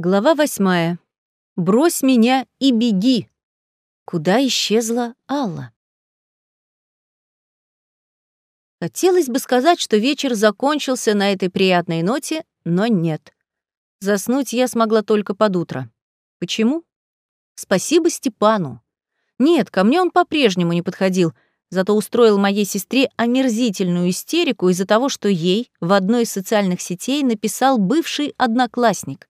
Глава восьмая. Брось меня и беги. Куда исчезла Алла? Хотелось бы сказать, что вечер закончился на этой приятной ноте, но нет. Заснуть я смогла только под утро. Почему? Спасибо Степану. Нет, ко мне он по-прежнему не подходил, зато устроил моей сестре омерзительную истерику из-за того, что ей в одной из социальных сетей написал бывший одноклассник.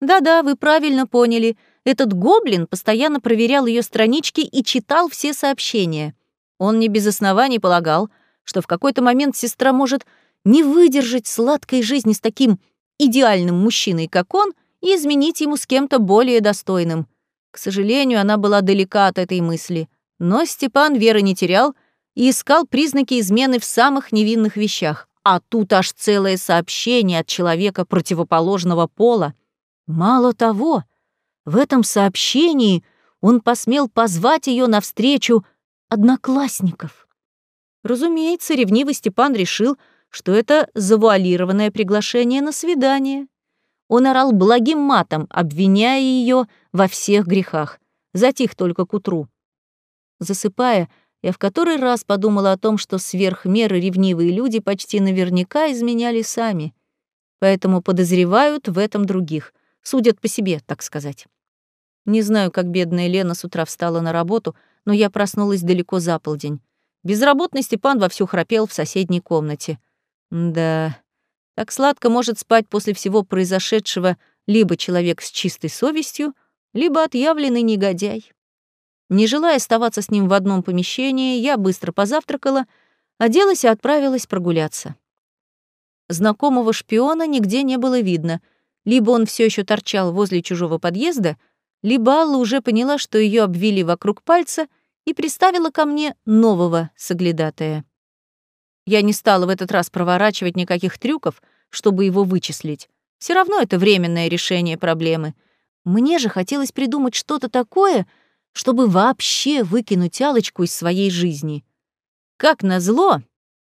Да-да, вы правильно поняли. Этот гоблин постоянно проверял ее странички и читал все сообщения. Он не без оснований полагал, что в какой-то момент сестра может не выдержать сладкой жизни с таким идеальным мужчиной, как он, и изменить ему с кем-то более достойным. К сожалению, она была далека от этой мысли. Но Степан веры не терял и искал признаки измены в самых невинных вещах. А тут аж целое сообщение от человека противоположного пола. Мало того, в этом сообщении он посмел позвать ее навстречу одноклассников. Разумеется, ревнивый Степан решил, что это завуалированное приглашение на свидание. Он орал благим матом, обвиняя ее во всех грехах. Затих только к утру. Засыпая, я в который раз подумала о том, что сверх меры ревнивые люди почти наверняка изменяли сами, поэтому подозревают в этом других, судят по себе, так сказать. Не знаю, как бедная Лена с утра встала на работу, но я проснулась далеко за полдень. Безработный Степан вовсю храпел в соседней комнате. Да, так сладко может спать после всего произошедшего либо человек с чистой совестью, либо отъявленный негодяй. Не желая оставаться с ним в одном помещении, я быстро позавтракала, оделась и отправилась прогуляться. Знакомого шпиона нигде не было видно. Либо он все еще торчал возле чужого подъезда, либо Алла уже поняла, что ее обвили вокруг пальца — и приставила ко мне нового соглядатая. Я не стала в этот раз проворачивать никаких трюков, чтобы его вычислить. Все равно это временное решение проблемы. Мне же хотелось придумать что-то такое, чтобы вообще выкинуть Алочку из своей жизни. Как назло,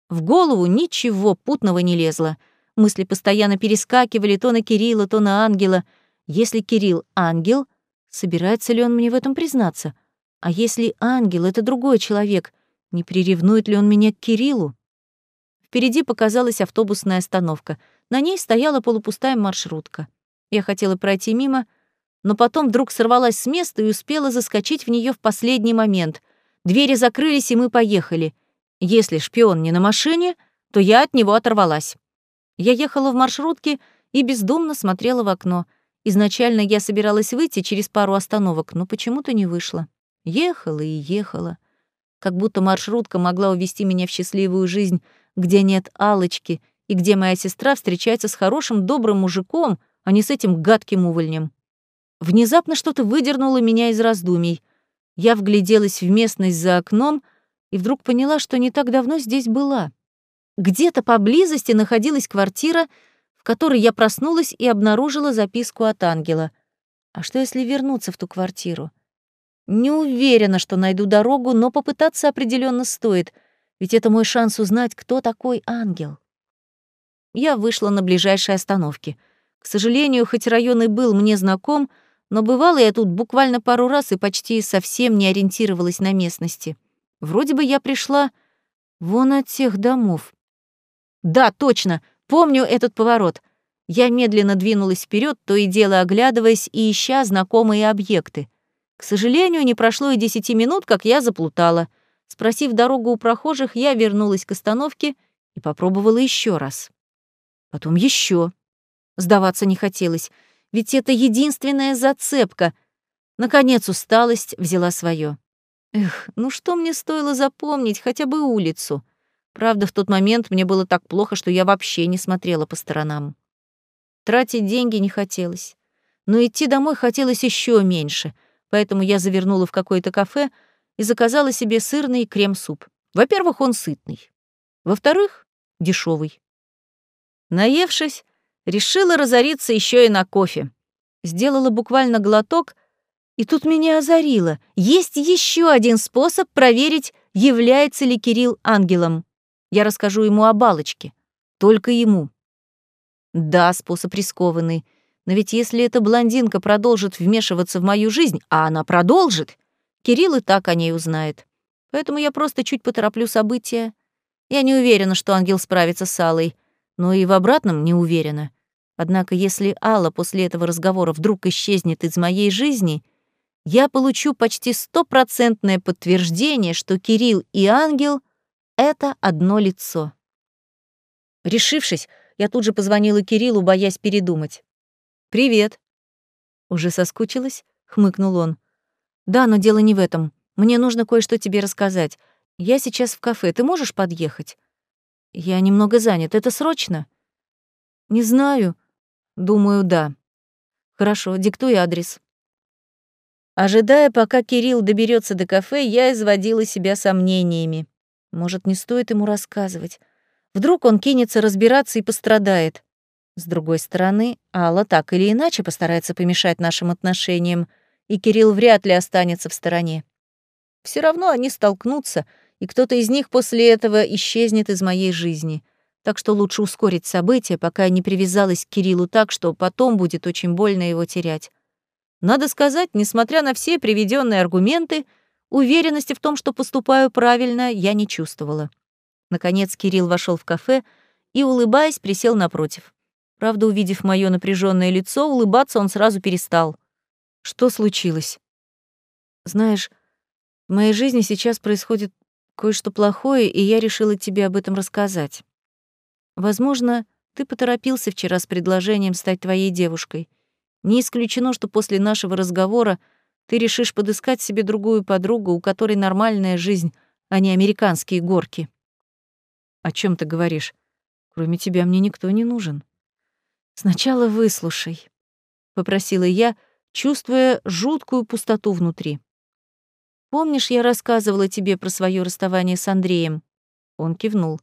в голову ничего путного не лезло. Мысли постоянно перескакивали то на Кирилла, то на Ангела. Если Кирилл — ангел, собирается ли он мне в этом признаться? А если ангел — это другой человек, не приревнует ли он меня к Кириллу? Впереди показалась автобусная остановка. На ней стояла полупустая маршрутка. Я хотела пройти мимо, но потом вдруг сорвалась с места и успела заскочить в нее в последний момент. Двери закрылись, и мы поехали. Если шпион не на машине, то я от него оторвалась. Я ехала в маршрутке и бездумно смотрела в окно. Изначально я собиралась выйти через пару остановок, но почему-то не вышла. Ехала и ехала. Как будто маршрутка могла увести меня в счастливую жизнь, где нет алочки и где моя сестра встречается с хорошим добрым мужиком, а не с этим гадким увольнем. Внезапно что-то выдернуло меня из раздумий. Я вгляделась в местность за окном и вдруг поняла, что не так давно здесь была. Где-то поблизости находилась квартира, в которой я проснулась и обнаружила записку от ангела. А что, если вернуться в ту квартиру? Не уверена, что найду дорогу, но попытаться определенно стоит, ведь это мой шанс узнать, кто такой ангел. Я вышла на ближайшей остановке. К сожалению, хоть район и был мне знаком, но бывала я тут буквально пару раз и почти совсем не ориентировалась на местности. Вроде бы я пришла вон от тех домов. Да, точно, помню этот поворот. Я медленно двинулась вперед, то и дело оглядываясь и ища знакомые объекты. К сожалению, не прошло и десяти минут, как я заплутала. Спросив дорогу у прохожих, я вернулась к остановке и попробовала еще раз. Потом еще. Сдаваться не хотелось, ведь это единственная зацепка. Наконец усталость взяла свое. Эх, ну что мне стоило запомнить хотя бы улицу? Правда, в тот момент мне было так плохо, что я вообще не смотрела по сторонам. Тратить деньги не хотелось. Но идти домой хотелось еще меньше — поэтому я завернула в какое-то кафе и заказала себе сырный крем-суп. Во-первых, он сытный. Во-вторых, дешевый. Наевшись, решила разориться еще и на кофе. Сделала буквально глоток, и тут меня озарило. Есть еще один способ проверить, является ли Кирилл ангелом. Я расскажу ему о балочке. Только ему. Да, способ рискованный, Но ведь если эта блондинка продолжит вмешиваться в мою жизнь, а она продолжит, Кирилл и так о ней узнает. Поэтому я просто чуть потороплю события. Я не уверена, что ангел справится с Аллой, но и в обратном не уверена. Однако если Алла после этого разговора вдруг исчезнет из моей жизни, я получу почти стопроцентное подтверждение, что Кирилл и ангел — это одно лицо. Решившись, я тут же позвонила Кириллу, боясь передумать. «Привет». «Уже соскучилась?» — хмыкнул он. «Да, но дело не в этом. Мне нужно кое-что тебе рассказать. Я сейчас в кафе. Ты можешь подъехать?» «Я немного занят. Это срочно?» «Не знаю. Думаю, да. Хорошо, диктуй адрес. Ожидая, пока Кирилл доберется до кафе, я изводила себя сомнениями. Может, не стоит ему рассказывать. Вдруг он кинется разбираться и пострадает. С другой стороны, Алла так или иначе постарается помешать нашим отношениям, и Кирилл вряд ли останется в стороне. Все равно они столкнутся, и кто-то из них после этого исчезнет из моей жизни так что лучше ускорить события, пока я не привязалась к Кириллу так, что потом будет очень больно его терять. Надо сказать, несмотря на все приведенные аргументы, уверенности в том, что поступаю правильно, я не чувствовала. Наконец Кирилл вошел в кафе и, улыбаясь, присел напротив. Правда, увидев мое напряженное лицо, улыбаться он сразу перестал. Что случилось? Знаешь, в моей жизни сейчас происходит кое-что плохое, и я решила тебе об этом рассказать. Возможно, ты поторопился вчера с предложением стать твоей девушкой. Не исключено, что после нашего разговора ты решишь подыскать себе другую подругу, у которой нормальная жизнь, а не американские горки. О чем ты говоришь? Кроме тебя мне никто не нужен. Сначала выслушай, попросила я, чувствуя жуткую пустоту внутри. Помнишь, я рассказывала тебе про свое расставание с Андреем? Он кивнул.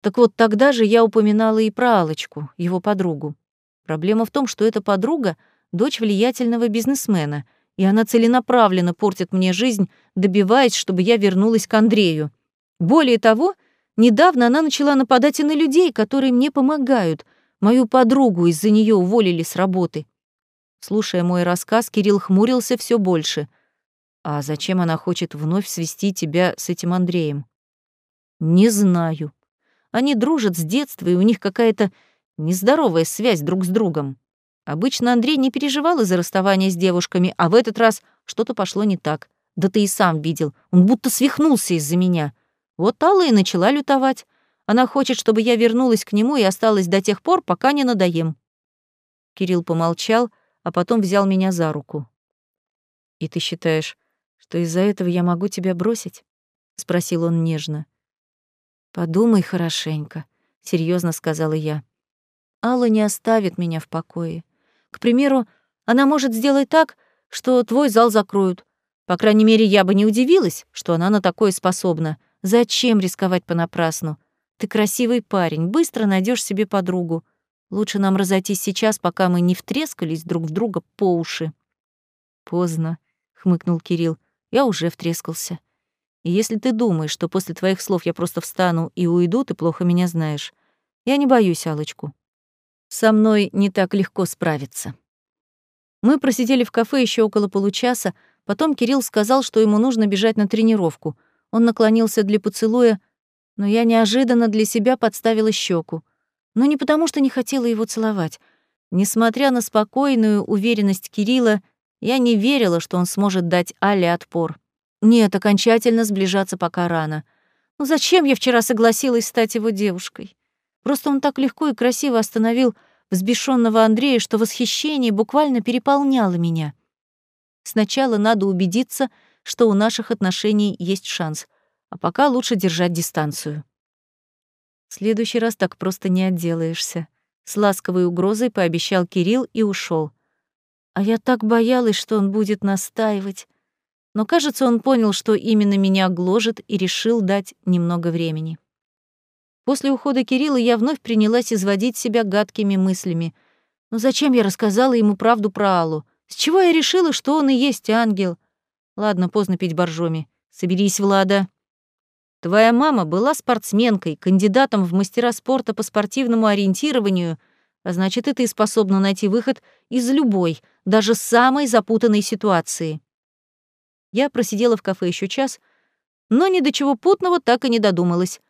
Так вот, тогда же я упоминала и про Алочку, его подругу. Проблема в том, что эта подруга — дочь влиятельного бизнесмена, и она целенаправленно портит мне жизнь, добиваясь, чтобы я вернулась к Андрею. Более того, недавно она начала нападать и на людей, которые мне помогают. Мою подругу из-за нее уволили с работы. Слушая мой рассказ, Кирилл хмурился все больше. А зачем она хочет вновь свести тебя с этим Андреем? Не знаю, они дружат с детства, и у них какая-то нездоровая связь друг с другом. Обычно Андрей не переживал из-за расставания с девушками, а в этот раз что-то пошло не так. Да ты и сам видел, он будто свихнулся из-за меня. Вот Алла и начала лютовать. Она хочет, чтобы я вернулась к нему и осталась до тех пор, пока не надоем. Кирилл помолчал, а потом взял меня за руку. «И ты считаешь, что из-за этого я могу тебя бросить?» — спросил он нежно. Подумай хорошенько, серьезно сказала я. Алла не оставит меня в покое. К примеру, она может сделать так, что твой зал закроют. По крайней мере, я бы не удивилась, что она на такое способна. Зачем рисковать понапрасну? Ты красивый парень, быстро найдешь себе подругу. Лучше нам разойтись сейчас, пока мы не втрескались друг в друга по уши. Поздно, хмыкнул Кирилл. Я уже втрескался. И если ты думаешь, что после твоих слов я просто встану и уйду, ты плохо меня знаешь. Я не боюсь Алочку. Со мной не так легко справиться. Мы просидели в кафе еще около получаса, потом Кирилл сказал, что ему нужно бежать на тренировку. Он наклонился для поцелуя, но я неожиданно для себя подставила щеку. Но не потому, что не хотела его целовать. Несмотря на спокойную уверенность Кирилла, я не верила, что он сможет дать Але отпор. Нет, окончательно сближаться пока рано. Ну зачем я вчера согласилась стать его девушкой? Просто он так легко и красиво остановил взбешенного Андрея, что восхищение буквально переполняло меня. Сначала надо убедиться, что у наших отношений есть шанс, а пока лучше держать дистанцию. В следующий раз так просто не отделаешься. С ласковой угрозой пообещал Кирилл и ушел. А я так боялась, что он будет настаивать, но, кажется, он понял, что именно меня гложет, и решил дать немного времени. После ухода Кирилла я вновь принялась изводить себя гадкими мыслями. Но зачем я рассказала ему правду про Аллу? С чего я решила, что он и есть ангел? Ладно, поздно пить боржоми. Соберись, Влада. Твоя мама была спортсменкой, кандидатом в мастера спорта по спортивному ориентированию, А значит, и ты способна найти выход из любой, даже самой запутанной ситуации. Я просидела в кафе еще час, но ни до чего путного так и не додумалась.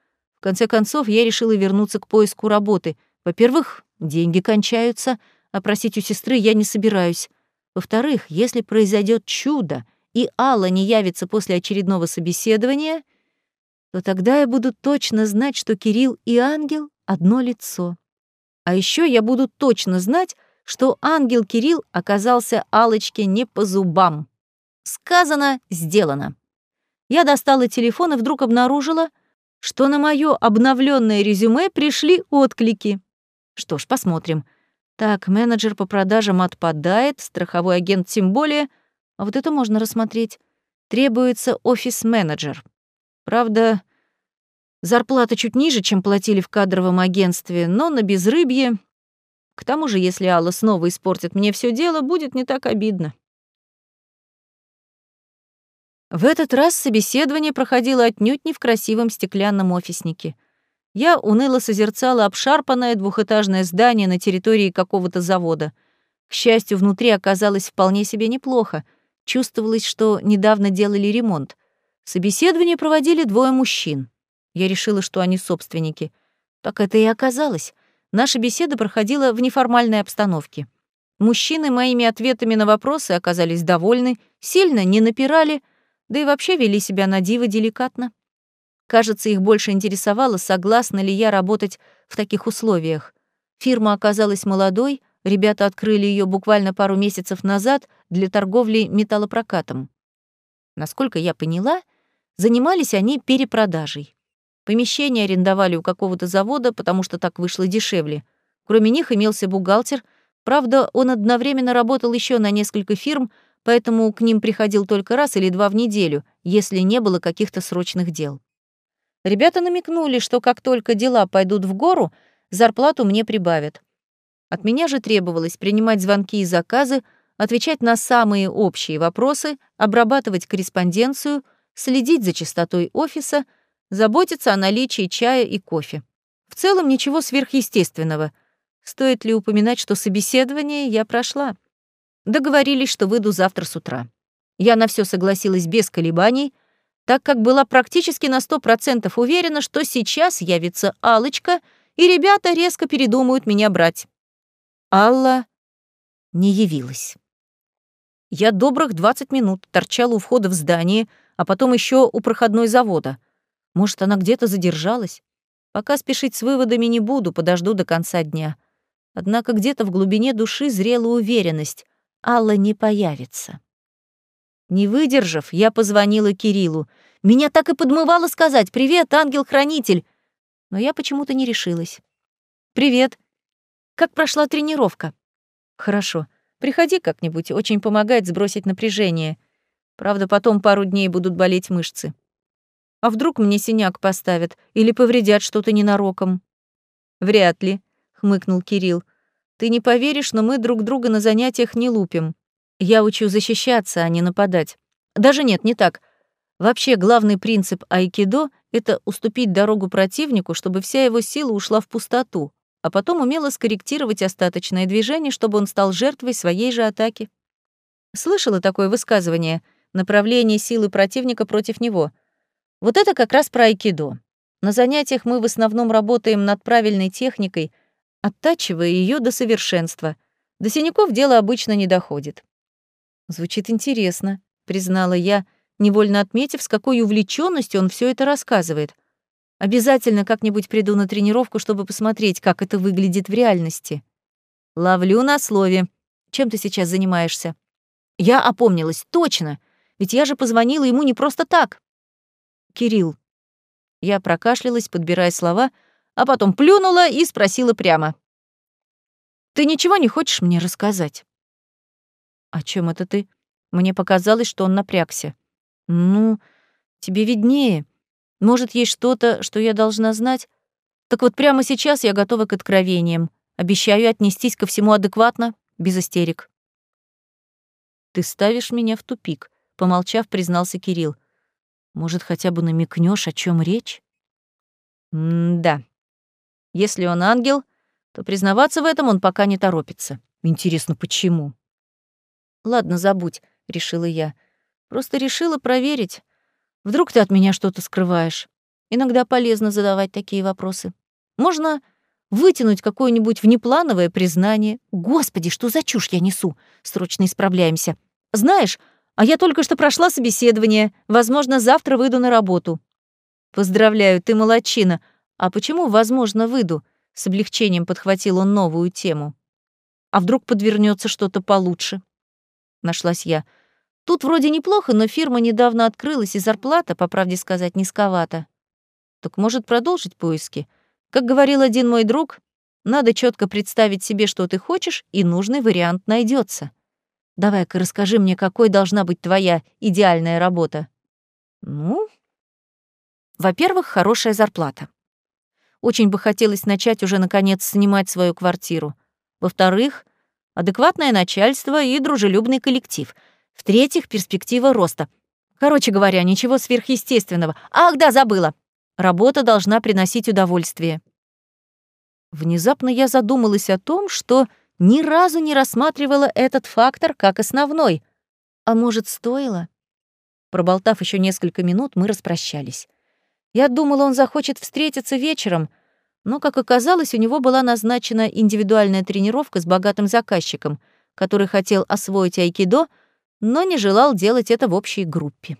Конце концов, я решила вернуться к поиску работы. Во-первых, деньги кончаются, а просить у сестры я не собираюсь. Во-вторых, если произойдет чудо, и Алла не явится после очередного собеседования, то тогда я буду точно знать, что Кирилл и ангел — одно лицо. А еще я буду точно знать, что ангел Кирилл оказался Алочке не по зубам. Сказано, сделано. Я достала телефон и вдруг обнаружила, что на мое обновленное резюме пришли отклики. Что ж, посмотрим. Так, менеджер по продажам отпадает, страховой агент тем более. А вот это можно рассмотреть. Требуется офис-менеджер. Правда, зарплата чуть ниже, чем платили в кадровом агентстве, но на безрыбье. К тому же, если Алла снова испортит мне все дело, будет не так обидно. В этот раз собеседование проходило отнюдь не в красивом стеклянном офиснике. Я уныло созерцала обшарпанное двухэтажное здание на территории какого-то завода. К счастью, внутри оказалось вполне себе неплохо. Чувствовалось, что недавно делали ремонт. Собеседование проводили двое мужчин. Я решила, что они собственники. Так это и оказалось. Наша беседа проходила в неформальной обстановке. Мужчины моими ответами на вопросы оказались довольны, сильно не напирали — да и вообще вели себя на диво деликатно. Кажется, их больше интересовало, согласна ли я работать в таких условиях. Фирма оказалась молодой, ребята открыли ее буквально пару месяцев назад для торговли металлопрокатом. Насколько я поняла, занимались они перепродажей. Помещение арендовали у какого-то завода, потому что так вышло дешевле. Кроме них имелся бухгалтер, правда, он одновременно работал еще на несколько фирм, поэтому к ним приходил только раз или два в неделю, если не было каких-то срочных дел. Ребята намекнули, что как только дела пойдут в гору, зарплату мне прибавят. От меня же требовалось принимать звонки и заказы, отвечать на самые общие вопросы, обрабатывать корреспонденцию, следить за чистотой офиса, заботиться о наличии чая и кофе. В целом ничего сверхъестественного. Стоит ли упоминать, что собеседование я прошла? Договорились, что выйду завтра с утра. Я на все согласилась без колебаний, так как была практически на сто процентов уверена, что сейчас явится алочка и ребята резко передумают меня брать. Алла не явилась. Я добрых 20 минут торчала у входа в здание, а потом еще у проходной завода. Может, она где-то задержалась? Пока спешить с выводами не буду, подожду до конца дня. Однако где-то в глубине души зрела уверенность. Алла не появится. Не выдержав, я позвонила Кириллу. Меня так и подмывало сказать «Привет, ангел-хранитель!» Но я почему-то не решилась. «Привет. Как прошла тренировка?» «Хорошо. Приходи как-нибудь, очень помогает сбросить напряжение. Правда, потом пару дней будут болеть мышцы. А вдруг мне синяк поставят или повредят что-то ненароком?» «Вряд ли», — хмыкнул Кирилл. Ты не поверишь, но мы друг друга на занятиях не лупим. Я учу защищаться, а не нападать. Даже нет, не так. Вообще, главный принцип айкидо — это уступить дорогу противнику, чтобы вся его сила ушла в пустоту, а потом умело скорректировать остаточное движение, чтобы он стал жертвой своей же атаки. Слышала такое высказывание «направление силы противника против него». Вот это как раз про айкидо. На занятиях мы в основном работаем над правильной техникой — оттачивая ее до совершенства. До синяков дело обычно не доходит. Звучит интересно, признала я, невольно отметив, с какой увлеченностью он все это рассказывает. Обязательно как-нибудь приду на тренировку, чтобы посмотреть, как это выглядит в реальности. Ловлю на слове. Чем ты сейчас занимаешься? Я опомнилась, точно. Ведь я же позвонила ему не просто так. Кирилл. Я прокашлялась, подбирая слова, а потом плюнула и спросила прямо. «Ты ничего не хочешь мне рассказать?» «О чем это ты?» Мне показалось, что он напрягся. «Ну, тебе виднее. Может, есть что-то, что я должна знать? Так вот прямо сейчас я готова к откровениям. Обещаю отнестись ко всему адекватно, без истерик». «Ты ставишь меня в тупик», — помолчав, признался Кирилл. «Может, хотя бы намекнешь, о чем речь?» «М-да», если он ангел, то признаваться в этом он пока не торопится. Интересно, почему? «Ладно, забудь», — решила я. «Просто решила проверить. Вдруг ты от меня что-то скрываешь. Иногда полезно задавать такие вопросы. Можно вытянуть какое-нибудь внеплановое признание. Господи, что за чушь я несу? Срочно исправляемся. Знаешь, а я только что прошла собеседование. Возможно, завтра выйду на работу. Поздравляю, ты молодчина. А почему, возможно, выйду? С облегчением подхватил он новую тему. А вдруг подвернется что-то получше? Нашлась я. Тут вроде неплохо, но фирма недавно открылась, и зарплата, по правде сказать, низковата. Так может продолжить поиски? Как говорил один мой друг, надо четко представить себе, что ты хочешь, и нужный вариант найдется. Давай-ка расскажи мне, какой должна быть твоя идеальная работа. Ну, во-первых, хорошая зарплата. Очень бы хотелось начать уже, наконец, снимать свою квартиру. Во-вторых, адекватное начальство и дружелюбный коллектив. В-третьих, перспектива роста. Короче говоря, ничего сверхъестественного. Ах, да, забыла. Работа должна приносить удовольствие. Внезапно я задумалась о том, что ни разу не рассматривала этот фактор как основной. А может, стоило? Проболтав еще несколько минут, мы распрощались. Я думала, он захочет встретиться вечером, но, как оказалось, у него была назначена индивидуальная тренировка с богатым заказчиком, который хотел освоить айкидо, но не желал делать это в общей группе.